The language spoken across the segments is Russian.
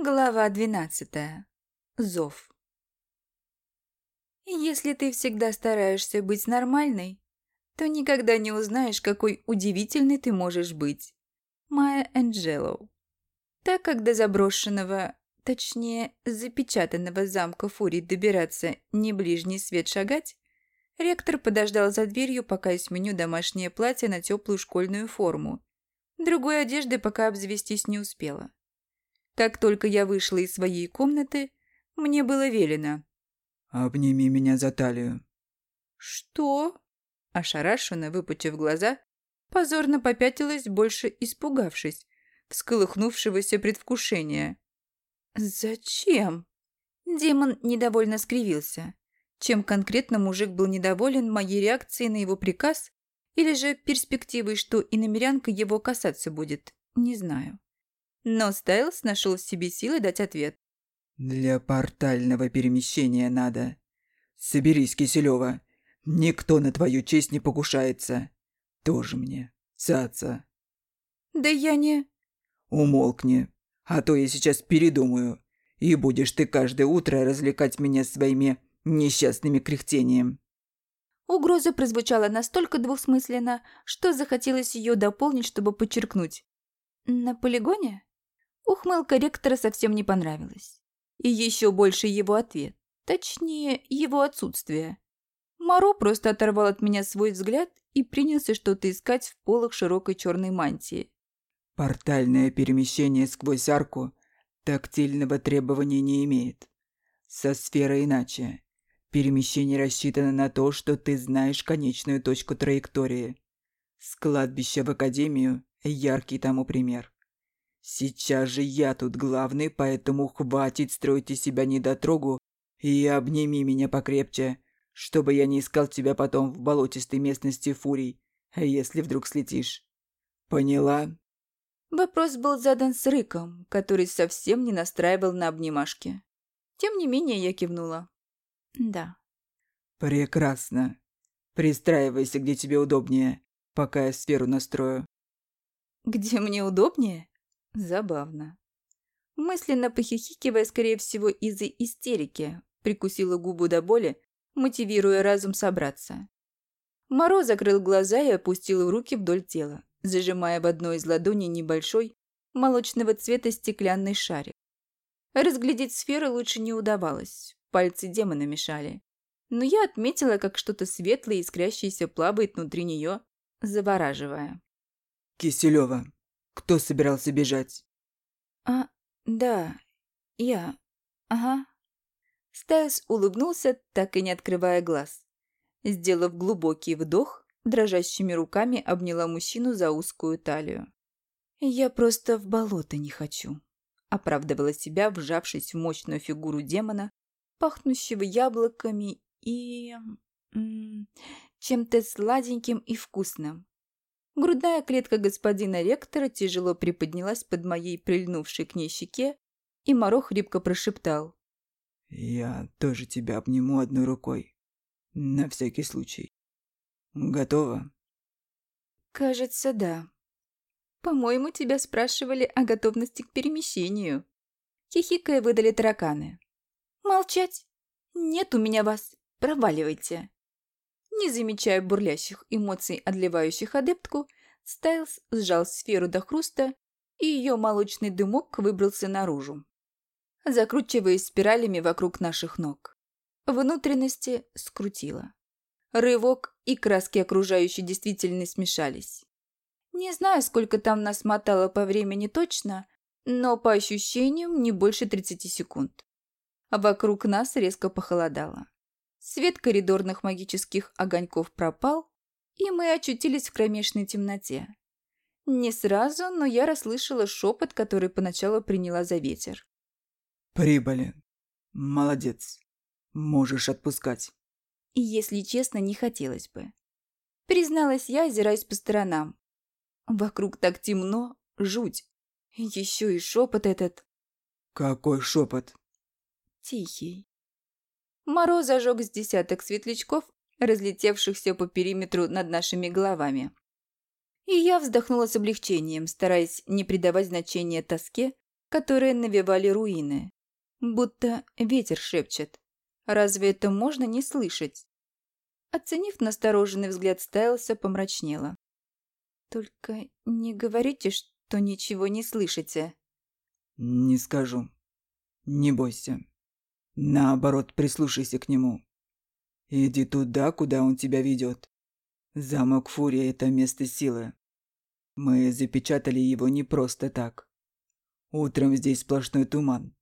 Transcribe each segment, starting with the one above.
Глава двенадцатая. Зов. Если ты всегда стараешься быть нормальной, то никогда не узнаешь, какой удивительной ты можешь быть. Майя Энджелоу. Так как до заброшенного, точнее, запечатанного замка Фурий добираться не ближний свет шагать, ректор подождал за дверью, пока сменю домашнее платье на теплую школьную форму. Другой одежды пока обзавестись не успела. Как только я вышла из своей комнаты, мне было велено. «Обними меня за талию». «Что?» Ошарашенно, выпучив глаза, позорно попятилась, больше испугавшись, всколыхнувшегося предвкушения. «Зачем?» Демон недовольно скривился. Чем конкретно мужик был недоволен моей реакцией на его приказ или же перспективой, что и намерянка его касаться будет, не знаю. Но Стайлс нашел в себе силы дать ответ. «Для портального перемещения надо. Соберись, Киселева. Никто на твою честь не покушается. Тоже мне. Цаца». «Да я не...» «Умолкни, а то я сейчас передумаю, и будешь ты каждое утро развлекать меня своими несчастными кряхтением». Угроза прозвучала настолько двусмысленно, что захотелось ее дополнить, чтобы подчеркнуть. «На полигоне?» Ухмылка ректора совсем не понравилась. И еще больше его ответ. Точнее, его отсутствие. Маро просто оторвал от меня свой взгляд и принялся что-то искать в полах широкой черной мантии. «Портальное перемещение сквозь арку тактильного требования не имеет. Со сферой иначе. Перемещение рассчитано на то, что ты знаешь конечную точку траектории. С кладбища в академию – яркий тому пример. Сейчас же я тут главный, поэтому хватит строить из себя недотрогу и обними меня покрепче, чтобы я не искал тебя потом в болотистой местности фурий, если вдруг слетишь. Поняла?» Вопрос был задан с рыком, который совсем не настраивал на обнимашки. Тем не менее я кивнула. «Да». «Прекрасно. Пристраивайся, где тебе удобнее, пока я сферу настрою». «Где мне удобнее?» Забавно. Мысленно похихикивая, скорее всего, из-за истерики, прикусила губу до боли, мотивируя разум собраться. Моро закрыл глаза и опустил руки вдоль тела, зажимая в одной из ладоней небольшой, молочного цвета стеклянный шарик. Разглядеть сферу лучше не удавалось, пальцы демона мешали. Но я отметила, как что-то светлое, искрящееся плавает внутри нее, завораживая. «Киселева, кто собирался бежать? А, да, я. Ага. Стайлс улыбнулся, так и не открывая глаз. Сделав глубокий вдох, дрожащими руками обняла мужчину за узкую талию. «Я просто в болото не хочу», — оправдывала себя, вжавшись в мощную фигуру демона, пахнущего яблоками и... чем-то сладеньким и вкусным. Грудная клетка господина ректора тяжело приподнялась под моей прильнувшей к ней щеке, и Моро хрипко прошептал. «Я тоже тебя обниму одной рукой. На всякий случай. Готова?» «Кажется, да. По-моему, тебя спрашивали о готовности к перемещению». Хихикая выдали тараканы. «Молчать! Нет у меня вас! Проваливайте!» Не замечая бурлящих эмоций, отливающих адептку, Стайлс сжал сферу до хруста, и ее молочный дымок выбрался наружу, закручиваясь спиралями вокруг наших ног. Внутренности скрутило. Рывок и краски окружающей действительно смешались. Не знаю, сколько там нас мотало по времени точно, но по ощущениям не больше 30 секунд. Вокруг нас резко похолодало. Свет коридорных магических огоньков пропал, и мы очутились в кромешной темноте. Не сразу, но я расслышала шепот, который поначалу приняла за ветер. «Прибыли. Молодец. Можешь отпускать». И, если честно, не хотелось бы. Призналась я, озираясь по сторонам. Вокруг так темно, жуть. Еще и шепот этот. «Какой шепот?» Тихий. Мороз зажег с десяток светлячков, разлетевшихся по периметру над нашими головами. И я вздохнула с облегчением, стараясь не придавать значения тоске, которые навевали руины. Будто ветер шепчет. Разве это можно не слышать? Оценив настороженный взгляд Стайлса, помрачнела. «Только не говорите, что ничего не слышите». «Не скажу. Не бойся. Наоборот, прислушайся к нему. Иди туда, куда он тебя ведет. Замок Фурия – это место силы. Мы запечатали его не просто так. Утром здесь сплошной туман,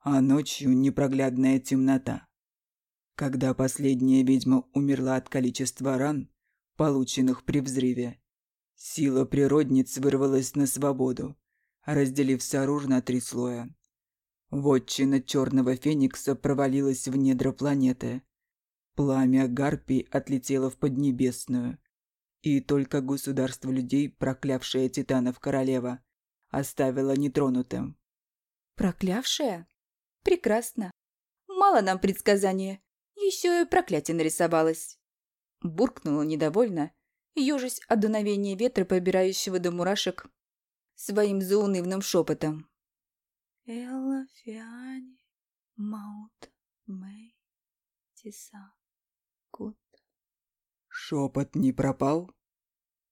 а ночью непроглядная темнота. Когда последняя ведьма умерла от количества ран, полученных при взрыве, сила природниц вырвалась на свободу, разделив Сарур на три слоя. Вотчина черного феникса провалилась в недра планеты. Пламя гарпий отлетело в Поднебесную. И только государство людей, проклявшее титанов королева, оставило нетронутым. «Проклявшая? Прекрасно. Мало нам предсказания. Еще и проклятие нарисовалось. Буркнула недовольно, ежась от дуновения ветра, побирающего до мурашек, своим заунывным шепотом. Элла Фиани Маут Мэй Тиса Кут. Шепот не пропал?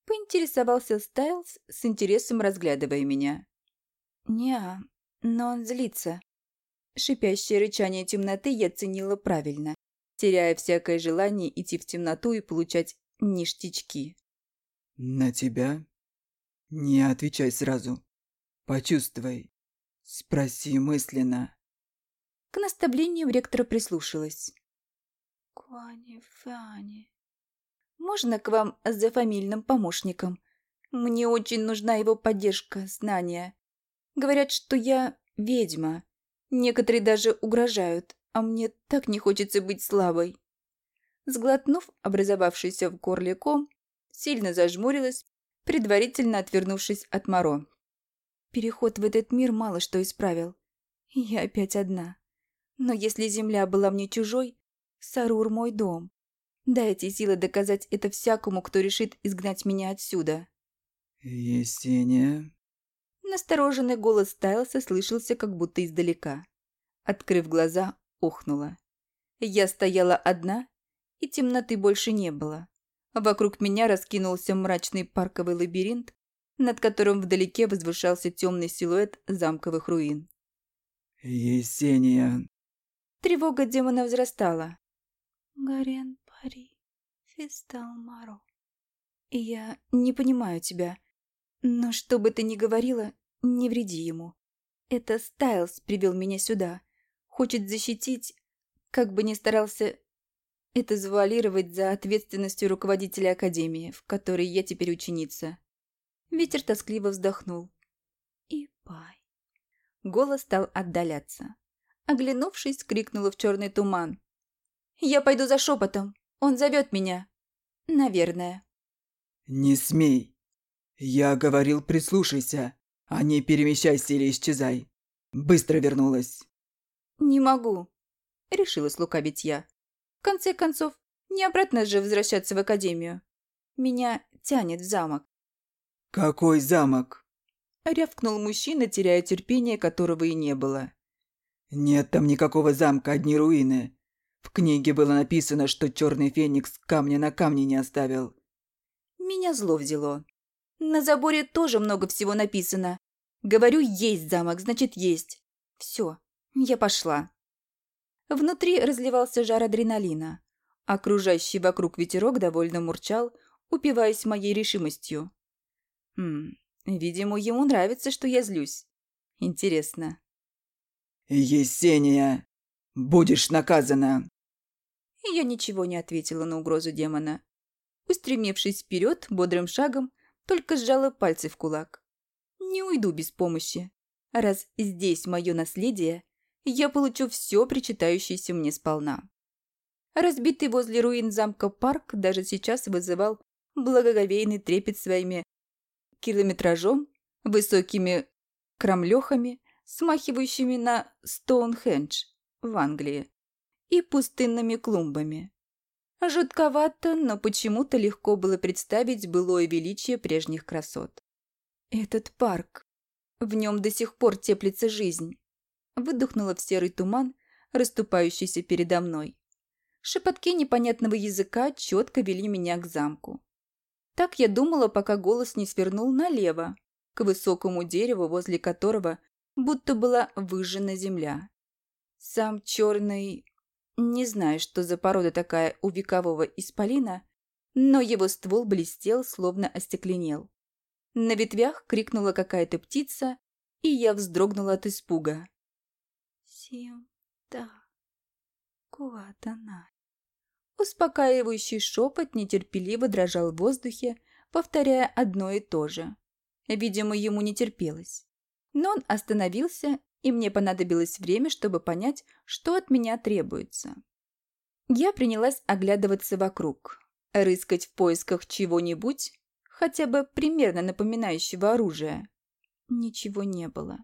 Поинтересовался Стайлз с интересом разглядывая меня. Неа, но он злится. Шипящее рычание темноты я ценила правильно теряя всякое желание идти в темноту и получать ништячки. «На тебя? Не отвечай сразу. Почувствуй. Спроси мысленно». К наставлению ректора прислушалась. «Куани Фани, можно к вам за фамильным помощником? Мне очень нужна его поддержка, знания. Говорят, что я ведьма. Некоторые даже угрожают а мне так не хочется быть слабой. Сглотнув образовавшийся в горле ком, сильно зажмурилась, предварительно отвернувшись от Моро. Переход в этот мир мало что исправил. Я опять одна. Но если земля была мне чужой, Сарур мой дом. Дайте силы доказать это всякому, кто решит изгнать меня отсюда. «Есения?» Настороженный голос Тайлса слышался как будто издалека. Открыв глаза, охнула. Я стояла одна, и темноты больше не было. Вокруг меня раскинулся мрачный парковый лабиринт, над которым вдалеке возвышался темный силуэт замковых руин. «Есения!» Тревога демона взрастала. «Гарен Пари, Фистал Маро. Я не понимаю тебя, но что бы ты ни говорила, не вреди ему. Это Стайлз привел меня сюда, хочет защитить, как бы ни старался это завуалировать за ответственностью руководителя академии, в которой я теперь ученица. Ветер тоскливо вздохнул. И пай. Голос стал отдаляться. Оглянувшись, крикнула в черный туман. «Я пойду за шепотом. Он зовет меня. Наверное». «Не смей. Я говорил, прислушайся, а не перемещайся или исчезай. Быстро вернулась». «Не могу», — решила лукавить я. «В конце концов, не обратно же возвращаться в академию. Меня тянет в замок». «Какой замок?» — рявкнул мужчина, теряя терпение, которого и не было. «Нет там никакого замка, одни руины. В книге было написано, что черный феникс камня на камне не оставил». Меня зло взяло. На заборе тоже много всего написано. Говорю, есть замок, значит, есть. Все, я пошла. Внутри разливался жар адреналина. Окружающий вокруг ветерок довольно мурчал, упиваясь моей решимостью. Хм, видимо, ему нравится, что я злюсь. Интересно. «Есения, будешь наказана!» Я ничего не ответила на угрозу демона. Устремившись вперед бодрым шагом, только сжала пальцы в кулак. Не уйду без помощи. Раз здесь мое наследие, я получу все причитающееся мне сполна. Разбитый возле руин замка парк даже сейчас вызывал благоговейный трепет своими километражом, высокими крамлехами, смахивающими на Стоунхендж в Англии, и пустынными клумбами. Жутковато, но почему-то легко было представить былое величие прежних красот. Этот парк. В нем до сих пор теплится жизнь. Выдохнула в серый туман, расступающийся передо мной. Шепотки непонятного языка четко вели меня к замку. Так я думала, пока голос не свернул налево, к высокому дереву, возле которого будто была выжжена земля. Сам черный... Не знаю, что за порода такая у векового исполина, но его ствол блестел, словно остекленел. На ветвях крикнула какая-то птица, и я вздрогнула от испуга. «Сим-та, куатана». Успокаивающий шепот нетерпеливо дрожал в воздухе, повторяя одно и то же. Видимо, ему не терпелось. Но он остановился, и мне понадобилось время, чтобы понять, что от меня требуется. Я принялась оглядываться вокруг, рыскать в поисках чего-нибудь, хотя бы примерно напоминающего оружие. Ничего не было.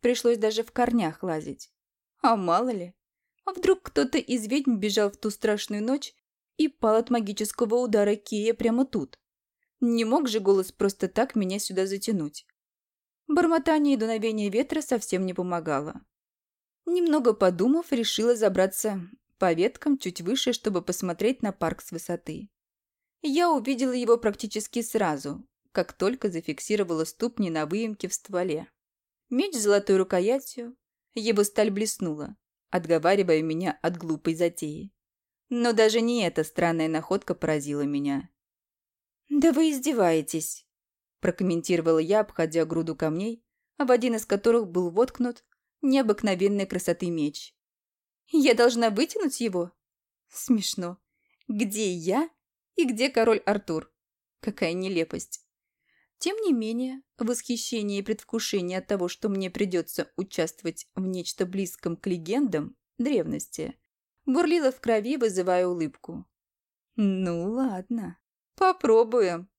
Пришлось даже в корнях лазить. А мало ли, а вдруг кто-то из ведьм бежал в ту страшную ночь и пал от магического удара Кия прямо тут? Не мог же голос просто так меня сюда затянуть. Бормотание и дуновение ветра совсем не помогало. Немного подумав, решила забраться по веткам чуть выше, чтобы посмотреть на парк с высоты. Я увидела его практически сразу, как только зафиксировала ступни на выемке в стволе. Меч с золотой рукоятью, его сталь блеснула, отговаривая меня от глупой затеи. Но даже не эта странная находка поразила меня. «Да вы издеваетесь», – прокомментировала я, обходя груду камней, в один из которых был воткнут необыкновенной красоты меч. «Я должна вытянуть его?» Смешно. Где я и где король Артур? Какая нелепость. Тем не менее, восхищение и предвкушение от того, что мне придется участвовать в нечто близком к легендам древности, бурлило в крови, вызывая улыбку. «Ну ладно, попробуем».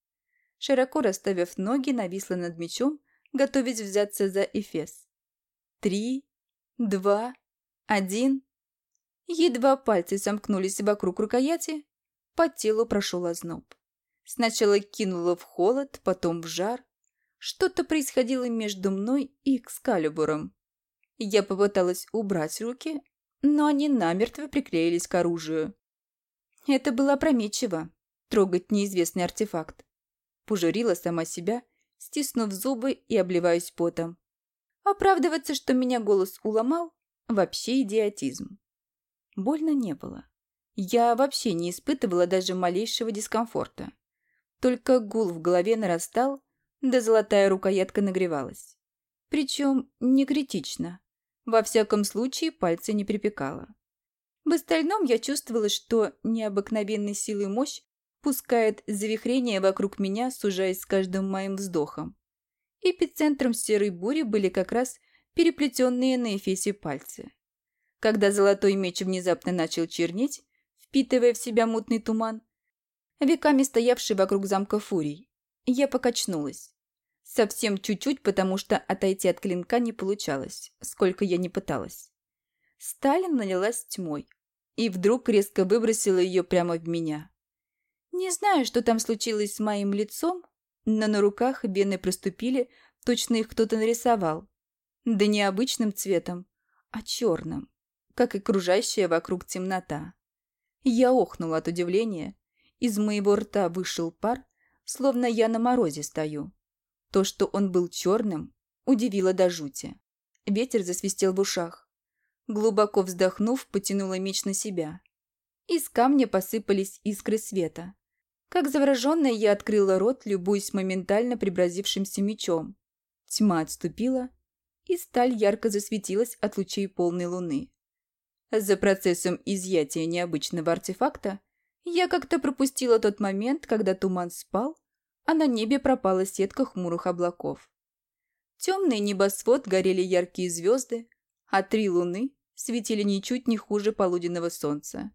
Широко расставив ноги, нависла над мечом, готовясь взяться за Эфес. Три, два, один. Едва пальцы сомкнулись вокруг рукояти, по телу прошел озноб. Сначала кинула в холод, потом в жар. Что-то происходило между мной и Экскалибуром. Я попыталась убрать руки, но они намертво приклеились к оружию. Это было опрометчиво – трогать неизвестный артефакт. Пожурила сама себя, стиснув зубы и обливаясь потом. Оправдываться, что меня голос уломал – вообще идиотизм. Больно не было. Я вообще не испытывала даже малейшего дискомфорта. Только гул в голове нарастал, да золотая рукоятка нагревалась. Причем не критично. Во всяком случае, пальцы не припекало. В остальном я чувствовала, что необыкновенной силы мощь пускает завихрение вокруг меня, сужаясь с каждым моим вздохом. Эпицентром серой бури были как раз переплетенные на эфесе пальцы. Когда золотой меч внезапно начал чернеть, впитывая в себя мутный туман, веками стоявший вокруг замка фурий. Я покачнулась. Совсем чуть-чуть, потому что отойти от клинка не получалось, сколько я не пыталась. Сталин налилась тьмой и вдруг резко выбросила ее прямо в меня. Не знаю, что там случилось с моим лицом, но на руках вены проступили, точно их кто-то нарисовал. Да не обычным цветом, а черным, как и кружащая вокруг темнота. Я охнула от удивления из моего рта вышел пар, словно я на морозе стою. То, что он был черным, удивило до жути. Ветер засвистел в ушах. Глубоко вздохнув, потянула меч на себя. Из камня посыпались искры света. Как завороженная, я открыла рот, любуясь моментально преобразившимся мечом. Тьма отступила, и сталь ярко засветилась от лучей полной луны. За процессом изъятия необычного артефакта я как-то пропустила тот момент, когда туман спал, а на небе пропала сетка хмурых облаков. Темный небосвод горели яркие звезды, а три луны светили ничуть не хуже полуденного солнца.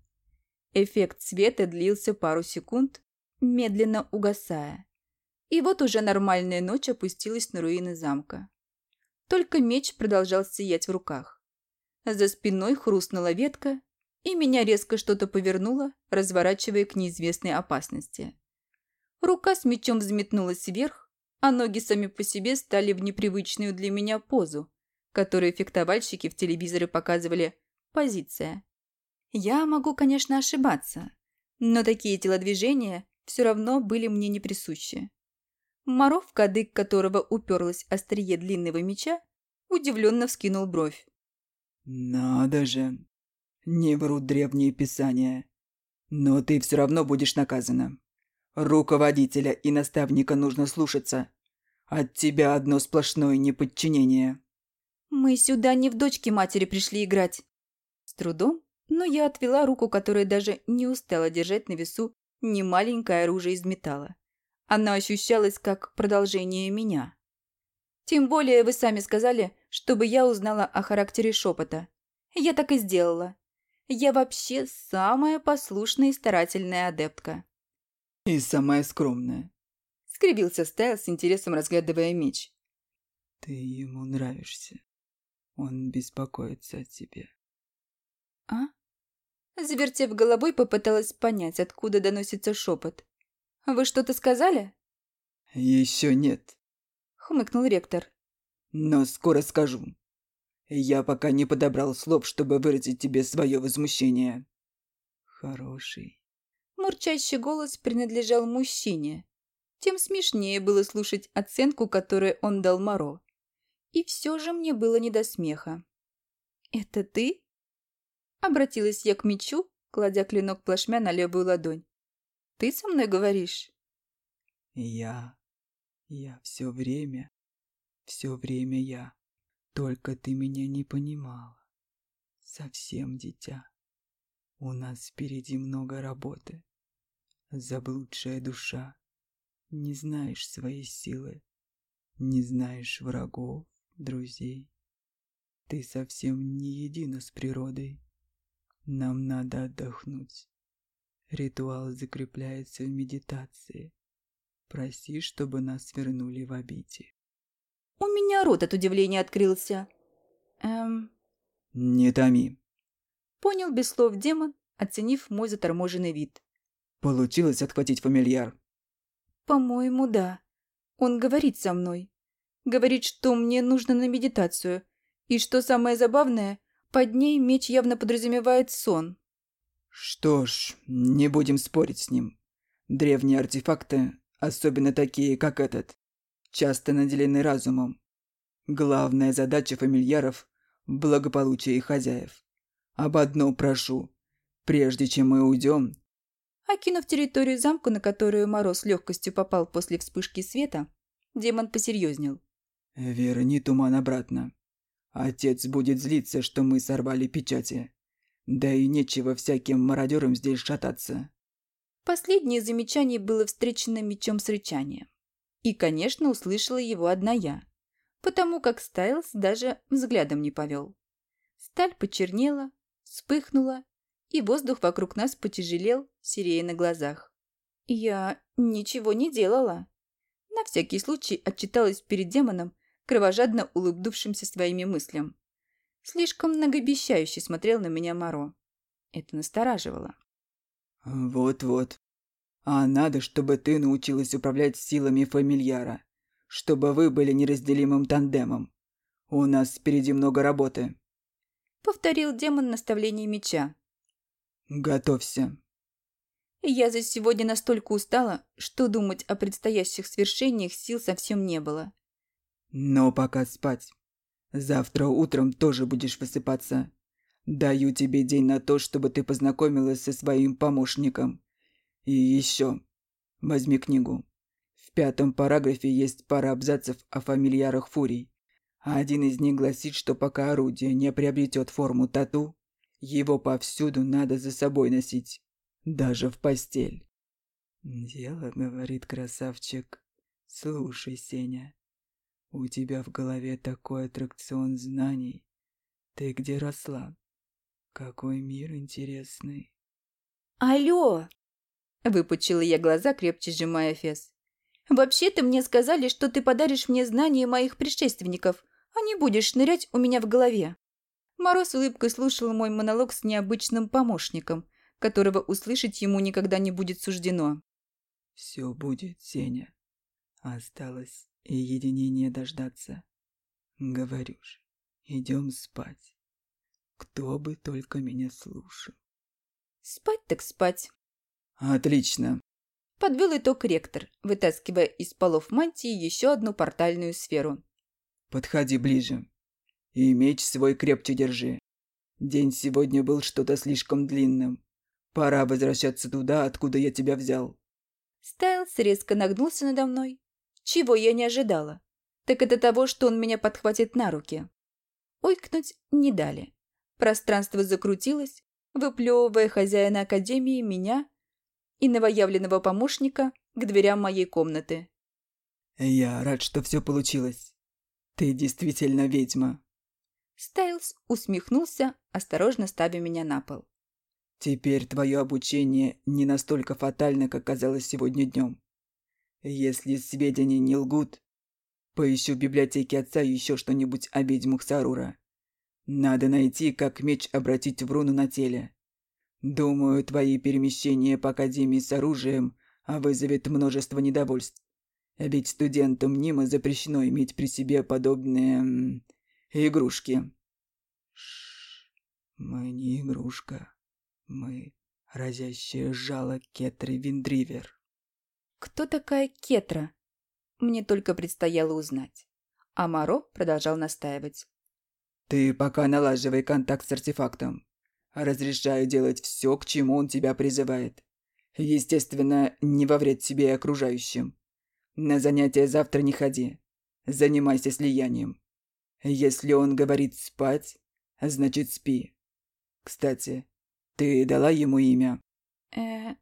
Эффект света длился пару секунд, медленно угасая. И вот уже нормальная ночь опустилась на руины замка. Только меч продолжал сиять в руках. За спиной хрустнула ветка, и меня резко что-то повернуло, разворачивая к неизвестной опасности. Рука с мечом взметнулась вверх, а ноги сами по себе стали в непривычную для меня позу, которую фехтовальщики в телевизоре показывали «позиция». Я могу, конечно, ошибаться, но такие телодвижения все равно были мне не присущи. Моро, в кадык которого уперлась острие длинного меча, удивленно вскинул бровь. «Надо же! Не врут древние писания. Но ты все равно будешь наказана. Руководителя и наставника нужно слушаться. От тебя одно сплошное неподчинение». «Мы сюда не в дочке матери пришли играть». С трудом, но я отвела руку, которая даже не устала держать на весу немаленькое оружие из металла. Она ощущалась как продолжение меня. Тем более вы сами сказали, чтобы я узнала о характере шепота. Я так и сделала. Я вообще самая послушная и старательная адептка. «И самая скромная», — скривился Стайл с интересом, разглядывая меч. «Ты ему нравишься. Он беспокоится о тебе». «А?» Завертев головой, попыталась понять, откуда доносится шепот. «Вы что-то сказали?» «Еще нет», — хмыкнул ректор. «Но скоро скажу. Я пока не подобрал слов, чтобы выразить тебе свое возмущение». «Хороший». Мурчащий голос принадлежал мужчине. Тем смешнее было слушать оценку, которую он дал Моро. И все же мне было не до смеха. «Это ты?» Обратилась я к мечу, кладя клинок плашмя на левую ладонь. Ты со мной говоришь?» «Я... я все время... все время я. Только ты меня не понимала. Совсем дитя. У нас впереди много работы. Заблудшая душа. Не знаешь своей силы. Не знаешь врагов, друзей. Ты совсем не едина с природой. Нам надо отдохнуть. Ритуал закрепляется в медитации. Проси, чтобы нас вернули в обитель. У меня рот от удивления открылся. Эм... Не томи. Понял без слов демон, оценив мой заторможенный вид. Получилось отхватить фамильяр? По-моему, да. Он говорит со мной. Говорит, что мне нужно на медитацию. И что самое забавное, под ней меч явно подразумевает сон. Что ж, не будем спорить с ним. Древние артефакты, особенно такие, как этот, часто наделены разумом. Главная задача фамильяров – благополучие их хозяев. Об одном прошу. Прежде чем мы уйдем... Окинув территорию замка, на которую Мороз легкостью попал после вспышки света, демон посерьезнел. «Верни туман обратно. Отец будет злиться, что мы сорвали печати. Да и нечего всяким мародерам здесь шататься. Последнее замечание было встречено мечом с рычанием. И, конечно, услышала его одна я, потому как Стайлс даже взглядом не повел. Сталь почернела, вспыхнула, и воздух вокруг нас потяжелел, серея на глазах. Я ничего не делала. На всякий случай отчиталась перед демоном, кровожадно улыбнувшимся своими мыслям. Слишком многообещающе смотрел на меня Моро. Это настораживало. «Вот-вот. А надо, чтобы ты научилась управлять силами фамильяра. Чтобы вы были неразделимым тандемом. У нас впереди много работы». Повторил демон наставление меча. «Готовься». Я за сегодня настолько устала, что думать о предстоящих свершениях сил совсем не было. «Но пока спать. Завтра утром тоже будешь высыпаться. Даю тебе день на то, чтобы ты познакомилась со своим помощником. И еще. Возьми книгу. В пятом параграфе есть пара абзацев о фамильярах фурий. Один из них гласит, что пока орудие не приобретет форму тату, его повсюду надо за собой носить. Даже в постель. «Дело, — говорит красавчик, — слушай, Сеня, у тебя в голове такой аттракцион знаний. Ты где росла? Какой мир интересный. Алло! Выпучила я глаза, крепче сжимая фес. Вообще-то мне сказали, что ты подаришь мне знания моих предшественников, а не будешь шнырять у меня в голове. Мороз улыбкой слушал мой монолог с необычным помощником, которого услышать ему никогда не будет суждено. «Все будет, Сеня. Осталось и единения дождаться. Говорю же, идем спать. Кто бы только меня слушал. Спать так спать. Отлично. Подвел итог ректор, вытаскивая из полов мантии еще одну портальную сферу. Подходи ближе. И меч свой крепче держи. День сегодня был что-то слишком длинным. Пора возвращаться туда, откуда я тебя взял. Стайлс резко нагнулся надо мной. Чего я не ожидала. Так это того, что он меня подхватит на руки. Ойкнуть не дали. Пространство закрутилось, выплевывая хозяина Академии, меня и новоявленного помощника к дверям моей комнаты. «Я рад, что все получилось. Ты действительно ведьма». Стайлз усмехнулся, осторожно ставя меня на пол. «Теперь твое обучение не настолько фатально, как казалось сегодня днем. Если сведения не лгут, поищу в библиотеке отца еще что-нибудь о ведьмах Сарура. Надо найти, как меч обратить в руну на теле. Думаю, твои перемещения по Академии с оружием вызовет множество недовольств. Ведь студентам Нима запрещено иметь при себе подобные... игрушки. Шш, мы не игрушка. Мы разящее жало Кетры Виндривер. Кто такая Кетра? Мне только предстояло узнать. А Маро продолжал настаивать. Ты пока налаживай контакт с артефактом. Разрешаю делать все, к чему он тебя призывает. Естественно, не во вред себе и окружающим. На занятия завтра не ходи. Занимайся слиянием. Если он говорит спать, значит спи. Кстати, ты дала ему имя? Э,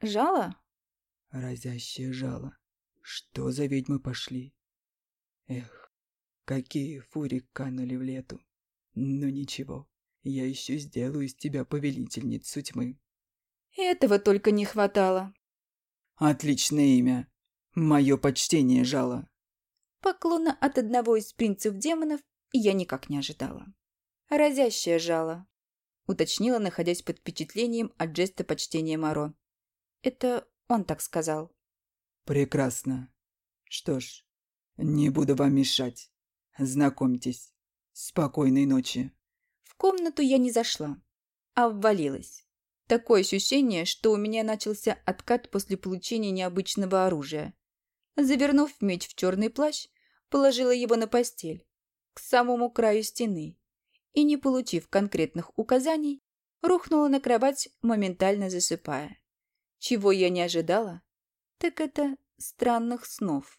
жало? Разящее жало. Что за ведьмы пошли? Эх, какие фури канули в лету. Ну ничего, я еще сделаю из тебя повелительницу тьмы. Этого только не хватало. Отличное имя. Мое почтение жало. Поклона от одного из принцев демонов я никак не ожидала. Разящее жало, уточнила, находясь под впечатлением от жеста почтения Моро. Это он так сказал. Прекрасно. Что ж, не буду вам мешать. Знакомьтесь. Спокойной ночи. Комнату я не зашла, а ввалилась. Такое ощущение, что у меня начался откат после получения необычного оружия. Завернув меч в черный плащ, положила его на постель, к самому краю стены, и, не получив конкретных указаний, рухнула на кровать, моментально засыпая. Чего я не ожидала, так это странных снов.